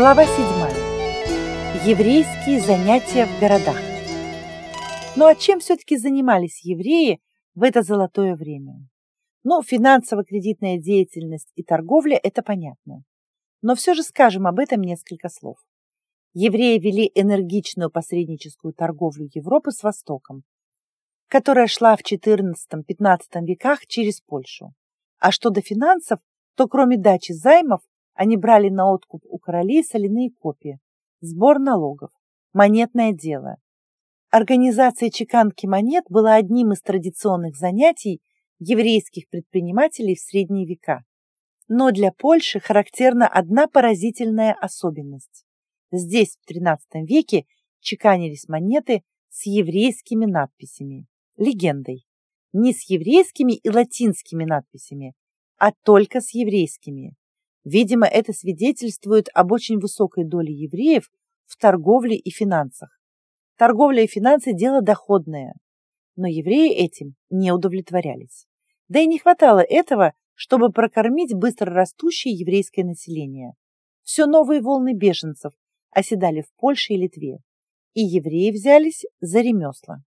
Глава 7. Еврейские занятия в городах. Ну а чем все-таки занимались евреи в это золотое время? Ну, финансово-кредитная деятельность и торговля – это понятно. Но все же скажем об этом несколько слов. Евреи вели энергичную посредническую торговлю Европы с Востоком, которая шла в XIV-XV веках через Польшу. А что до финансов, то кроме дачи займов, они брали на откуп у королей соляные копии, сбор налогов, монетное дело. Организация чеканки монет была одним из традиционных занятий еврейских предпринимателей в средние века. Но для Польши характерна одна поразительная особенность. Здесь в XIII веке чеканились монеты с еврейскими надписями, легендой. Не с еврейскими и латинскими надписями, а только с еврейскими. Видимо, это свидетельствует об очень высокой доле евреев в торговле и финансах. Торговля и финансы – дело доходное. Но евреи этим не удовлетворялись. Да и не хватало этого, чтобы прокормить быстро растущее еврейское население. Все новые волны беженцев оседали в Польше и Литве, и евреи взялись за ремесла.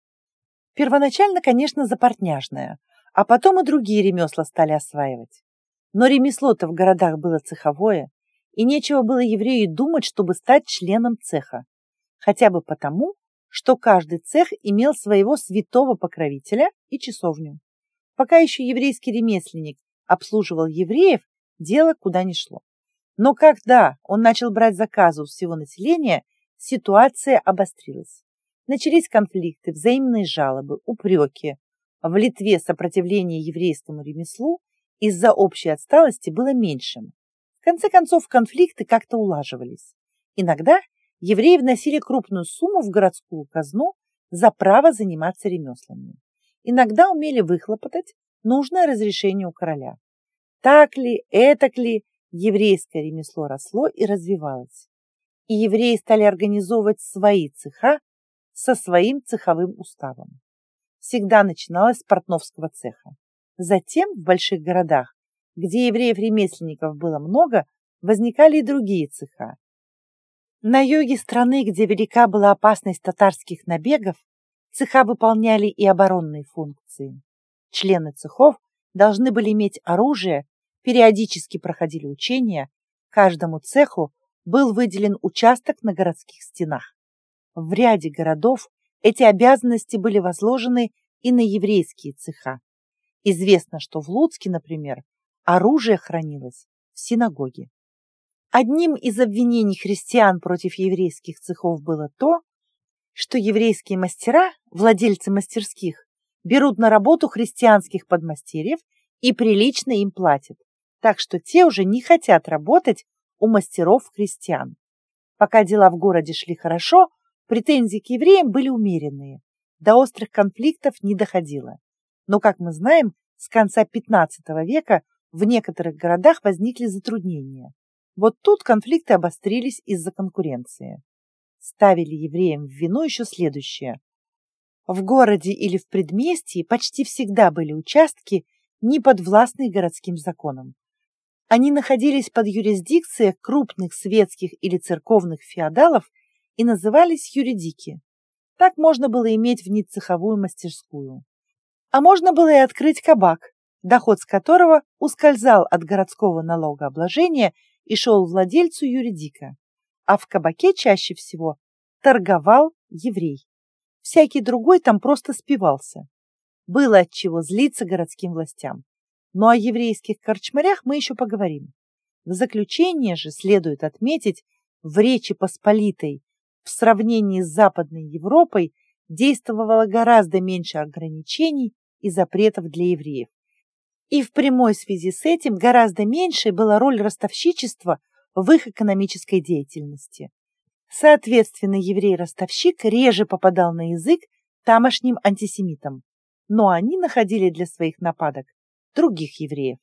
Первоначально, конечно, за портняжное, а потом и другие ремесла стали осваивать. Но ремесло-то в городах было цеховое, и нечего было еврею думать, чтобы стать членом цеха. Хотя бы потому, что каждый цех имел своего святого покровителя и часовню. Пока еще еврейский ремесленник обслуживал евреев, дело куда ни шло. Но когда он начал брать заказы у всего населения, ситуация обострилась. Начались конфликты, взаимные жалобы, упреки. В Литве сопротивление еврейскому ремеслу из-за общей отсталости было меньшим. В конце концов, конфликты как-то улаживались. Иногда евреи вносили крупную сумму в городскую казну за право заниматься ремеслами. Иногда умели выхлопотать нужное разрешение у короля. Так ли, этак ли, еврейское ремесло росло и развивалось. И евреи стали организовывать свои цеха со своим цеховым уставом. Всегда начиналось с портновского цеха. Затем в больших городах, где евреев-ремесленников было много, возникали и другие цеха. На юге страны, где велика была опасность татарских набегов, цеха выполняли и оборонные функции. Члены цехов должны были иметь оружие, периодически проходили учения, каждому цеху был выделен участок на городских стенах. В ряде городов эти обязанности были возложены и на еврейские цеха. Известно, что в Луцке, например, оружие хранилось в синагоге. Одним из обвинений христиан против еврейских цехов было то, что еврейские мастера, владельцы мастерских, берут на работу христианских подмастерьев и прилично им платят, так что те уже не хотят работать у мастеров-христиан. Пока дела в городе шли хорошо, претензии к евреям были умеренные, до острых конфликтов не доходило. Но, как мы знаем, с конца XV века в некоторых городах возникли затруднения. Вот тут конфликты обострились из-за конкуренции. Ставили евреям в вину еще следующее. В городе или в предместье почти всегда были участки, не подвластные городским законам. Они находились под юрисдикцией крупных светских или церковных феодалов и назывались юридики. Так можно было иметь внецеховую мастерскую а можно было и открыть кабак, доход с которого ускользал от городского налогообложения и шел владельцу юридика. А в кабаке чаще всего торговал еврей. Всякий другой там просто спивался. Было от чего злиться городским властям. Но о еврейских корчмарях мы еще поговорим. В заключение же следует отметить, в Речи Посполитой в сравнении с Западной Европой действовало гораздо меньше ограничений и запретов для евреев. И в прямой связи с этим гораздо меньшей была роль ростовщичества в их экономической деятельности. Соответственно, еврей-ростовщик реже попадал на язык тамошним антисемитам, но они находили для своих нападок других евреев.